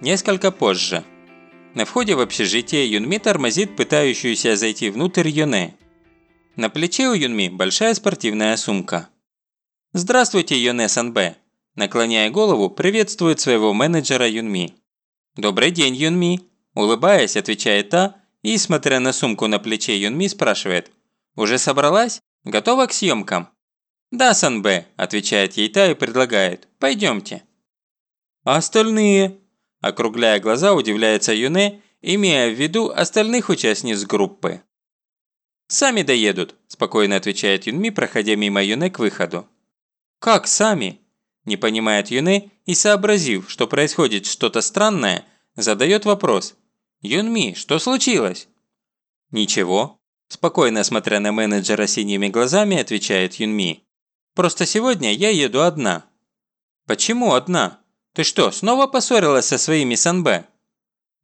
Несколько позже. На входе в общежитие Юнми тормозит пытающуюся зайти внутрь Юне. На плече у Юнми большая спортивная сумка. «Здравствуйте, Юне Санбэ!» Наклоняя голову, приветствует своего менеджера Юнми. «Добрый день, Юнми!» Улыбаясь, отвечает та и, смотря на сумку на плече Юнми, спрашивает. «Уже собралась? Готова к съемкам?» «Да, Санбэ», – отвечает ей та и предлагает. «Пойдемте». «А остальные?» Округляя глаза, удивляется Юне, имея в виду остальных участниц группы. «Сами доедут», – спокойно отвечает Юнми, проходя мимо Юне к выходу. «Как сами?» – не понимает Юне и, сообразив, что происходит что-то странное, задает вопрос. «Юнми, что случилось?» «Ничего», – спокойно смотря на менеджера синими глазами, отвечает Юнми. «Просто сегодня я еду одна». «Почему одна?» «Ты что, снова поссорилась со своими санбэ?»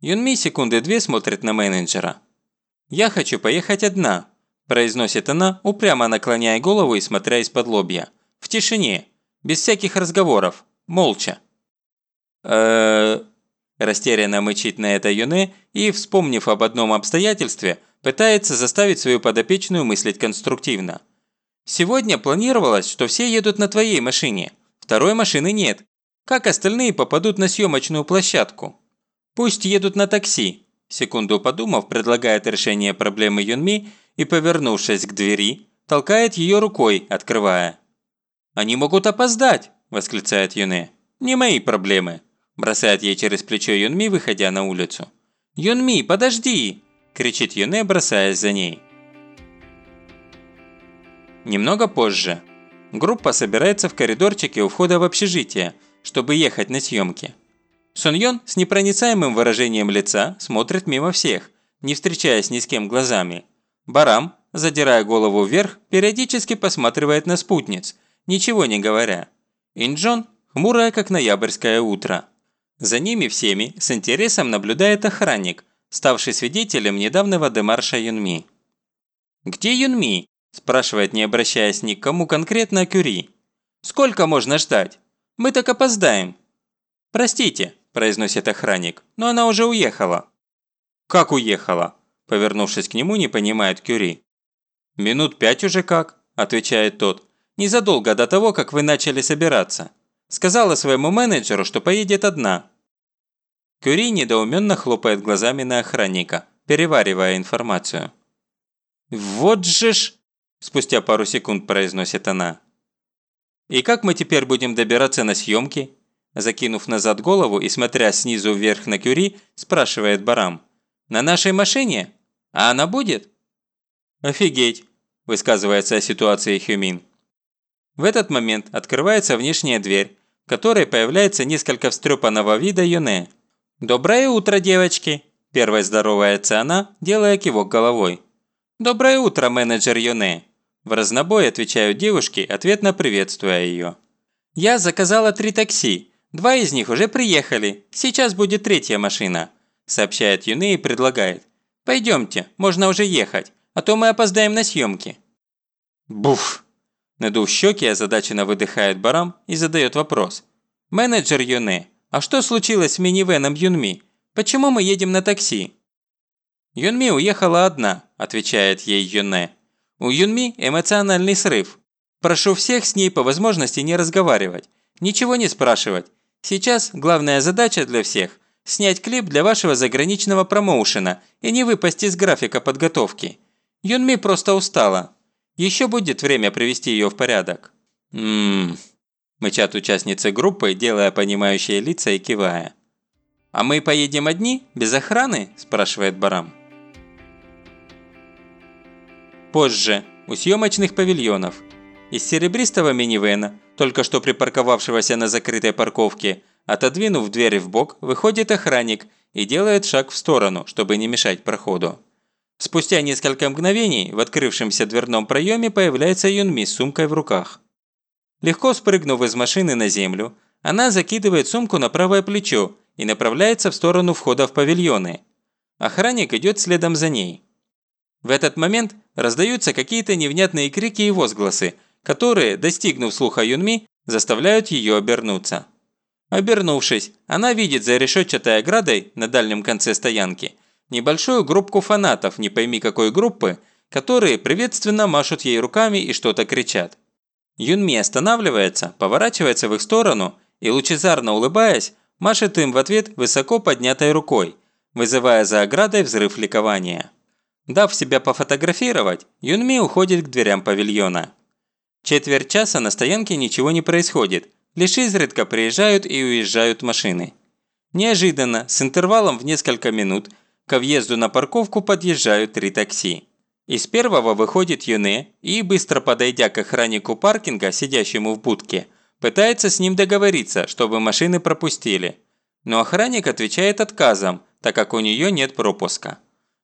Юнми секунды две смотрит на менеджера. «Я хочу поехать одна», – произносит она, упрямо наклоняя голову и смотря из-под лобья. «В тишине, без всяких разговоров, молча». э Растерянно мычит на это Юне и, вспомнив об одном обстоятельстве, пытается заставить свою подопечную мыслить конструктивно. «Сегодня планировалось, что все едут на твоей машине. Второй машины нет. Как остальные попадут на съемочную площадку? Пусть едут на такси. Секунду подумав, предлагает решение проблемы Юнми и, повернувшись к двери, толкает ее рукой, открывая. «Они могут опоздать!» – восклицает Юне. «Не мои проблемы!» – бросает ей через плечо Юнми, выходя на улицу. «Юнми, подожди!» – кричит Юне, бросаясь за ней. Немного позже. Группа собирается в коридорчике у входа в общежитие, чтобы ехать на съемки. Сон с непроницаемым выражением лица смотрит мимо всех, не встречаясь ни с кем глазами. Барам, задирая голову вверх, периодически посматривает на спутниц, ничего не говоря. Инджон – хмурая, как ноябрьское утро. За ними всеми с интересом наблюдает охранник, ставший свидетелем недавнего демарша Юнми. «Где Юнми?» – спрашивает, не обращаясь ни к кому конкретно Кюри. «Сколько можно ждать?» Мы так опоздаем». «Простите», – произносит охранник, – «но она уже уехала». «Как уехала?» – повернувшись к нему, не понимает Кюри. «Минут пять уже как», – отвечает тот, – «незадолго до того, как вы начали собираться. Сказала своему менеджеру, что поедет одна». Кюри недоуменно хлопает глазами на охранника, переваривая информацию. «Вот же ж!» – спустя пару секунд произносит она. «И как мы теперь будем добираться на съемки?» Закинув назад голову и смотря снизу вверх на Кюри, спрашивает Барам. «На нашей машине? А она будет?» «Офигеть!» – высказывается о ситуации Хюмин. В этот момент открывается внешняя дверь, в которой появляется несколько встрепанного вида Юне. «Доброе утро, девочки!» – первой здоровается она, делая кивок головой. «Доброе утро, менеджер Юне!» В разнобой отвечают девушки, ответно приветствуя ее. «Я заказала три такси. Два из них уже приехали. Сейчас будет третья машина», – сообщает Юны и предлагает. «Пойдемте, можно уже ехать, а то мы опоздаем на съемки». «Буф!» Надув щеки, озадаченно выдыхает Барам и задает вопрос. «Менеджер Юне, а что случилось с минивеном Юнми? Почему мы едем на такси?» «Юнми уехала одна», – отвечает ей Юне. У Юнми эмоциональный срыв. Прошу всех с ней по возможности не разговаривать, ничего не спрашивать. Сейчас главная задача для всех – снять клип для вашего заграничного промоушена и не выпасть из графика подготовки. Юнми просто устала. Еще будет время привести ее в порядок. Ммм, мычат участницы группы, делая понимающие лица и кивая. «А мы поедем одни, без охраны?» – спрашивает Барам. Позже, у съемочных павильонов. Из серебристого минивэна, только что припарковавшегося на закрытой парковке, отодвинув дверь в бок, выходит охранник и делает шаг в сторону, чтобы не мешать проходу. Спустя несколько мгновений в открывшемся дверном проеме появляется Юнми с сумкой в руках. Легко спрыгнув из машины на землю, она закидывает сумку на правое плечо и направляется в сторону входа в павильоны. Охранник идет следом за ней. В этот момент раздаются какие-то невнятные крики и возгласы, которые, достигнув слуха Юнми, заставляют ее обернуться. Обернувшись, она видит за решетчатой оградой на дальнем конце стоянки небольшую группку фанатов, не пойми какой группы, которые приветственно машут ей руками и что-то кричат. Юнми останавливается, поворачивается в их сторону и, лучезарно улыбаясь, машет им в ответ высоко поднятой рукой, вызывая за оградой взрыв ликования. Дав себя пофотографировать, Юнми уходит к дверям павильона. Четверть часа на стоянке ничего не происходит, лишь изредка приезжают и уезжают машины. Неожиданно, с интервалом в несколько минут, ко въезду на парковку подъезжают три такси. Из первого выходит Юне и, быстро подойдя к охраннику паркинга, сидящему в будке, пытается с ним договориться, чтобы машины пропустили. Но охранник отвечает отказом, так как у нее нет пропуска.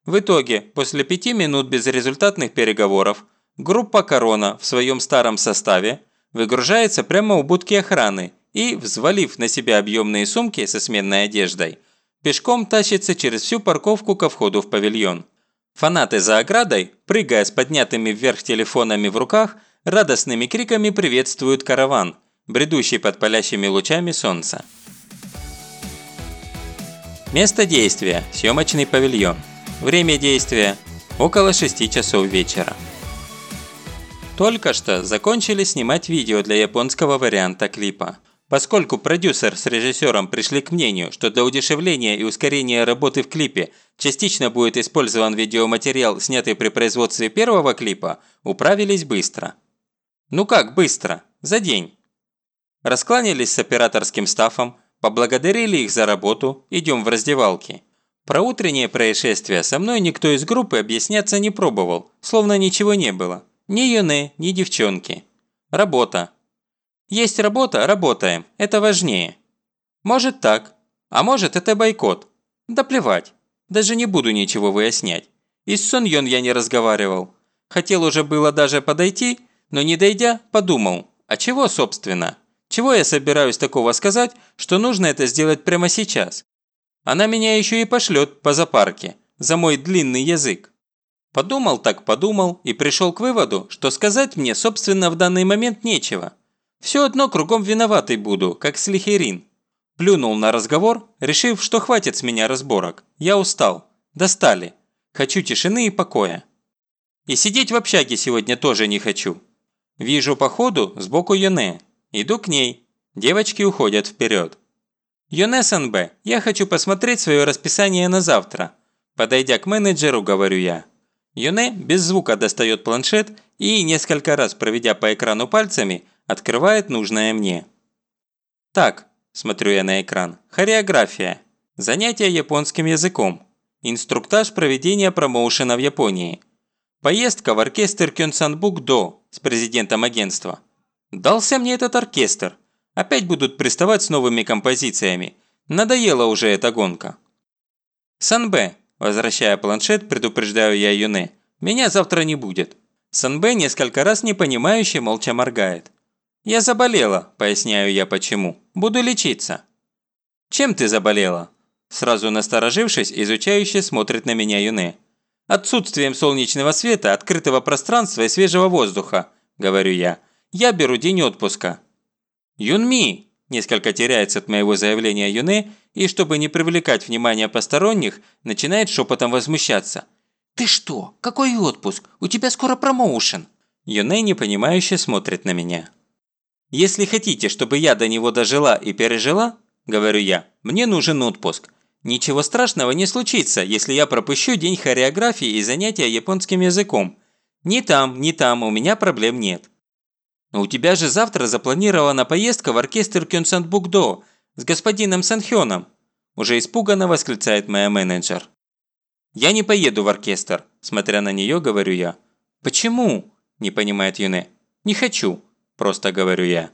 В итоге, после пяти минут безрезультатных переговоров, группа «Корона» в своем старом составе выгружается прямо у будки охраны и, взвалив на себя объемные сумки со сменной одеждой, пешком тащится через всю парковку ко входу в павильон. Фанаты за оградой, прыгая с поднятыми вверх телефонами в руках, радостными криками приветствуют караван, бредущий под палящими лучами солнца. Место действия – съемочный павильон. Время действия – около 6 часов вечера. Только что закончили снимать видео для японского варианта клипа. Поскольку продюсер с режиссером пришли к мнению, что для удешевления и ускорения работы в клипе частично будет использован видеоматериал, снятый при производстве первого клипа, управились быстро. Ну как быстро? За день. Раскланялись с операторским стафом, поблагодарили их за работу, идем в раздевалки. Про утреннее происшествие со мной никто из группы объясняться не пробовал, словно ничего не было. Ни юны, ни девчонки. Работа. Есть работа – работаем, это важнее. Может так, а может это бойкот. Да плевать, даже не буду ничего выяснять. И с Сон Йон я не разговаривал. Хотел уже было даже подойти, но не дойдя, подумал, а чего собственно? Чего я собираюсь такого сказать, что нужно это сделать прямо сейчас? Она меня еще и пошлет по запарке за мой длинный язык. Подумал так подумал и пришел к выводу, что сказать мне собственно в данный момент нечего. Все одно кругом виноватый буду, как Слихерин. Плюнул на разговор, решив, что хватит с меня разборок. Я устал. Достали. Хочу тишины и покоя. И сидеть в общаге сегодня тоже не хочу. Вижу по ходу сбоку Йоне. Иду к ней. Девочки уходят вперед. Йоне СНБ, я хочу посмотреть свое расписание на завтра. Подойдя к менеджеру, говорю я. Юне без звука достает планшет и, несколько раз проведя по экрану пальцами, открывает нужное мне. Так, смотрю я на экран, хореография, занятия японским языком, инструктаж проведения промоушена в Японии, поездка в оркестр Кёнсанбук До с президентом агентства. Дался мне этот оркестр. Опять будут приставать с новыми композициями. Надоела уже эта гонка. Санбэ, возвращая планшет, предупреждаю я Юне. Меня завтра не будет. Санбэ несколько раз непонимающе молча моргает. «Я заболела», – поясняю я почему. «Буду лечиться». «Чем ты заболела?» Сразу насторожившись, изучающе смотрит на меня Юне. «Отсутствием солнечного света, открытого пространства и свежего воздуха», – говорю я. «Я беру день отпуска». «Юнми!» – несколько теряется от моего заявления Юне и, чтобы не привлекать внимание посторонних, начинает шепотом возмущаться. «Ты что? Какой отпуск? У тебя скоро промоушен!» Юне непонимающе смотрит на меня. «Если хотите, чтобы я до него дожила и пережила, – говорю я, – мне нужен отпуск. Ничего страшного не случится, если я пропущу день хореографии и занятия японским языком. Ни там, ни там у меня проблем нет. Но у тебя же завтра запланирована поездка в оркестр Кёнсанбукдо с господином Санхёном. Уже испуганно восклицает моя менеджер. «Я не поеду в оркестр», – смотря на нее, говорю я. «Почему?» – не понимает Юне. «Не хочу», Просто говорю я.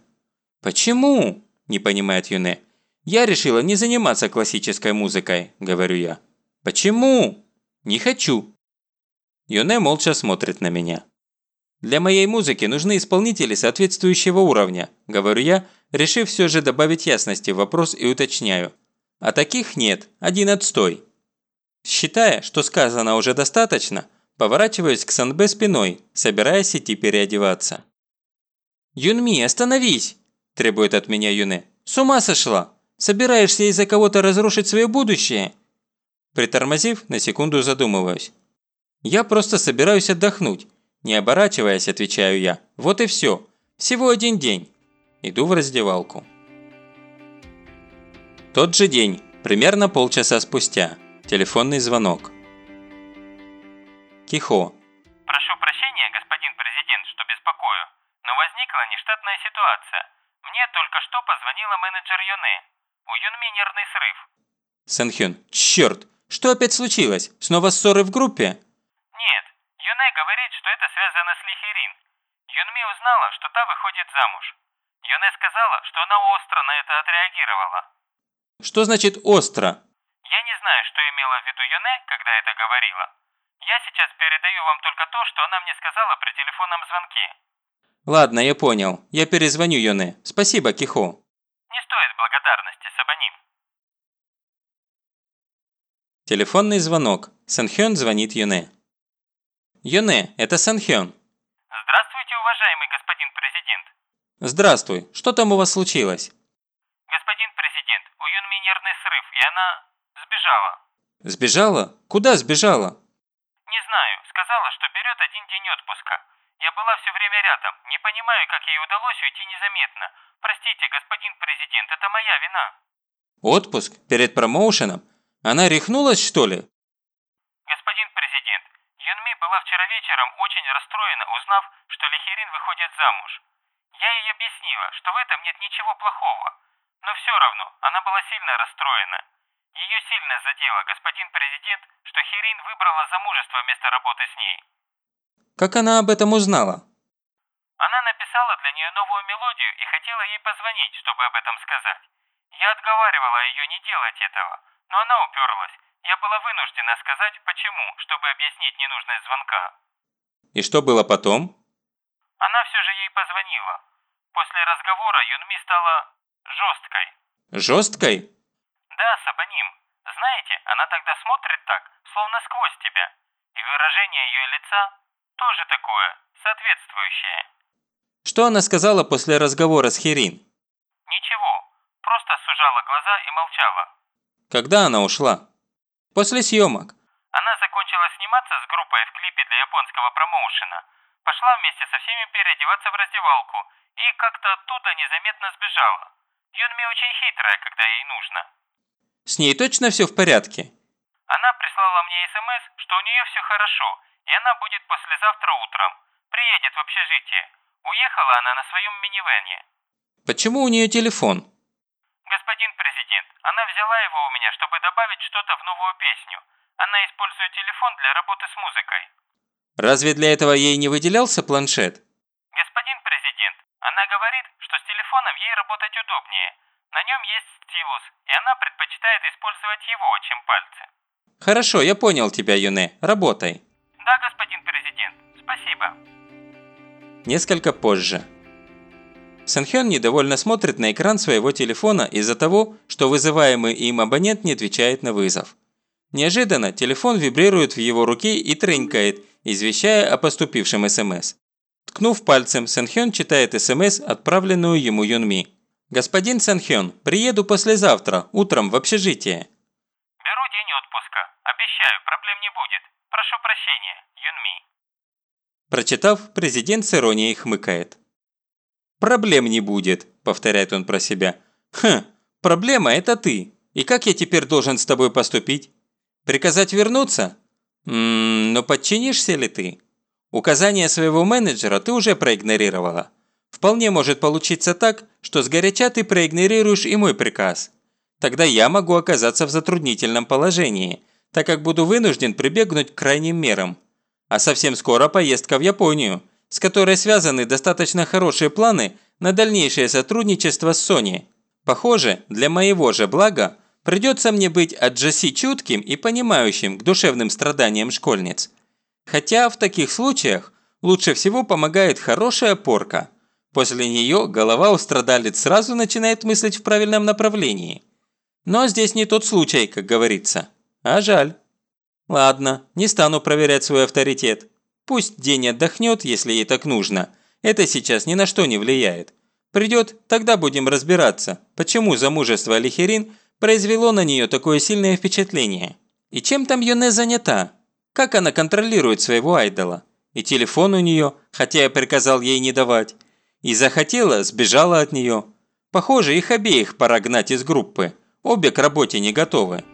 «Почему?» – не понимает Юне. «Я решила не заниматься классической музыкой», – говорю я. «Почему?» «Не хочу». Юне молча смотрит на меня. «Для моей музыки нужны исполнители соответствующего уровня», – говорю я, решив все же добавить ясности в вопрос и уточняю. «А таких нет, один отстой». Считая, что сказано уже достаточно, поворачиваюсь к Санбе спиной, собираясь идти переодеваться. «Юнми, остановись!» – требует от меня Юне. «С ума сошла! Собираешься из-за кого-то разрушить свое будущее?» Притормозив, на секунду задумываюсь. «Я просто собираюсь отдохнуть». Не оборачиваясь, отвечаю я. «Вот и все. Всего один день». Иду в раздевалку. Тот же день, примерно полчаса спустя. Телефонный звонок. Кихо. Прошу прощения, господин президент, что беспокою, но возникла нештатная ситуация. Мне только что позвонила менеджер Юне. У Юнми нервный срыв. Санхён. Черт! Что опять случилось? Снова ссоры в группе? Юне говорит, что это связано с Лихерин. Юнми узнала, что та выходит замуж. Юне сказала, что она остро на это отреагировала. Что значит остро? Я не знаю, что имела в виду Юне, когда это говорила. Я сейчас передаю вам только то, что она мне сказала при телефонном звонке. Ладно, я понял. Я перезвоню Юне. Спасибо, Кихо. Не стоит благодарности, Сабаним. Телефонный звонок. Санхён звонит Юне. Юне, это Санхён. Здравствуйте, уважаемый господин президент. Здравствуй. Что там у вас случилось? Господин президент, у Юнми нервный срыв, и она сбежала. Сбежала? Куда сбежала? Не знаю, сказала, что берет один день отпуска. Я была все время рядом, не понимаю, как ей удалось уйти незаметно. Простите, господин президент, это моя вина. Отпуск? Перед промоушеном? Она рехнулась, что ли? Была вчера вечером очень расстроена, узнав, что Лихерин выходит замуж. Я ей объяснила, что в этом нет ничего плохого. Но все равно, она была сильно расстроена. Ее сильно задело, господин президент, что Херин выбрала замужество вместо работы с ней. Как она об этом узнала? Она написала для нее новую мелодию и хотела ей позвонить, чтобы об этом сказать. Я отговаривала ее не делать этого, но она уперлась. Я была вынуждена сказать, почему, чтобы объяснить ненужность звонка. И что было потом? Она все же ей позвонила. После разговора Юнми стала жесткой. Жесткой? Да, Сабаним. Знаете, она тогда смотрит так, словно сквозь тебя. И выражение ее лица тоже такое, соответствующее. Что она сказала после разговора с Херин? Ничего, просто сужала глаза и молчала. Когда она ушла? После съемок. Она закончила сниматься с группой в клипе для японского промоушена. Пошла вместе со всеми переодеваться в раздевалку и как-то оттуда незаметно сбежала. Юнми очень хитрая, когда ей нужно. С ней точно все в порядке? Она прислала мне СМС, что у нее все хорошо, и она будет послезавтра утром. Приедет в общежитие. Уехала она на своем минивэне. Почему у нее телефон? Она взяла его у меня, чтобы добавить что-то в новую песню. Она использует телефон для работы с музыкой. Разве для этого ей не выделялся планшет? Господин президент, она говорит, что с телефоном ей работать удобнее. На нем есть стилус, и она предпочитает использовать его, чем пальцы. Хорошо, я понял тебя, Юне. Работай. Да, господин президент, спасибо. Несколько позже. Санхён недовольно смотрит на экран своего телефона из-за того, что вызываемый им абонент не отвечает на вызов. Неожиданно телефон вибрирует в его руке и тренькает, извещая о поступившем СМС. Ткнув пальцем, Санхён читает СМС, отправленную ему Юнми. «Господин Санхён, приеду послезавтра, утром в общежитие». Беру день отпуска. Обещаю, проблем не будет. Прошу прощения, Юнми. Прочитав, президент с иронией хмыкает. «Проблем не будет», – повторяет он про себя. «Хм, проблема – это ты. И как я теперь должен с тобой поступить? Приказать вернуться? Ммм, но подчинишься ли ты? Указания своего менеджера ты уже проигнорировала. Вполне может получиться так, что сгоряча ты проигнорируешь и мой приказ. Тогда я могу оказаться в затруднительном положении, так как буду вынужден прибегнуть к крайним мерам. А совсем скоро поездка в Японию, с которой связаны достаточно хорошие планы на дальнейшее сотрудничество с Sony. Похоже, для моего же блага придется мне быть от Джесси чутким и понимающим к душевным страданиям школьниц. Хотя в таких случаях лучше всего помогает хорошая порка. После нее голова у страдалец сразу начинает мыслить в правильном направлении. Но здесь не тот случай, как говорится. А жаль. Ладно, не стану проверять свой авторитет. Пусть день отдохнет, если ей так нужно. Это сейчас ни на что не влияет. Придет, тогда будем разбираться, почему замужество Лихерин произвело на нее такое сильное впечатление. И чем там Йоне занята? Как она контролирует своего айдола? И телефон у нее, хотя я приказал ей не давать. И захотела, сбежала от нее. Похоже, их обеих пора гнать из группы. Обе к работе не готовы.